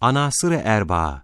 Anasır-ı Erbaa.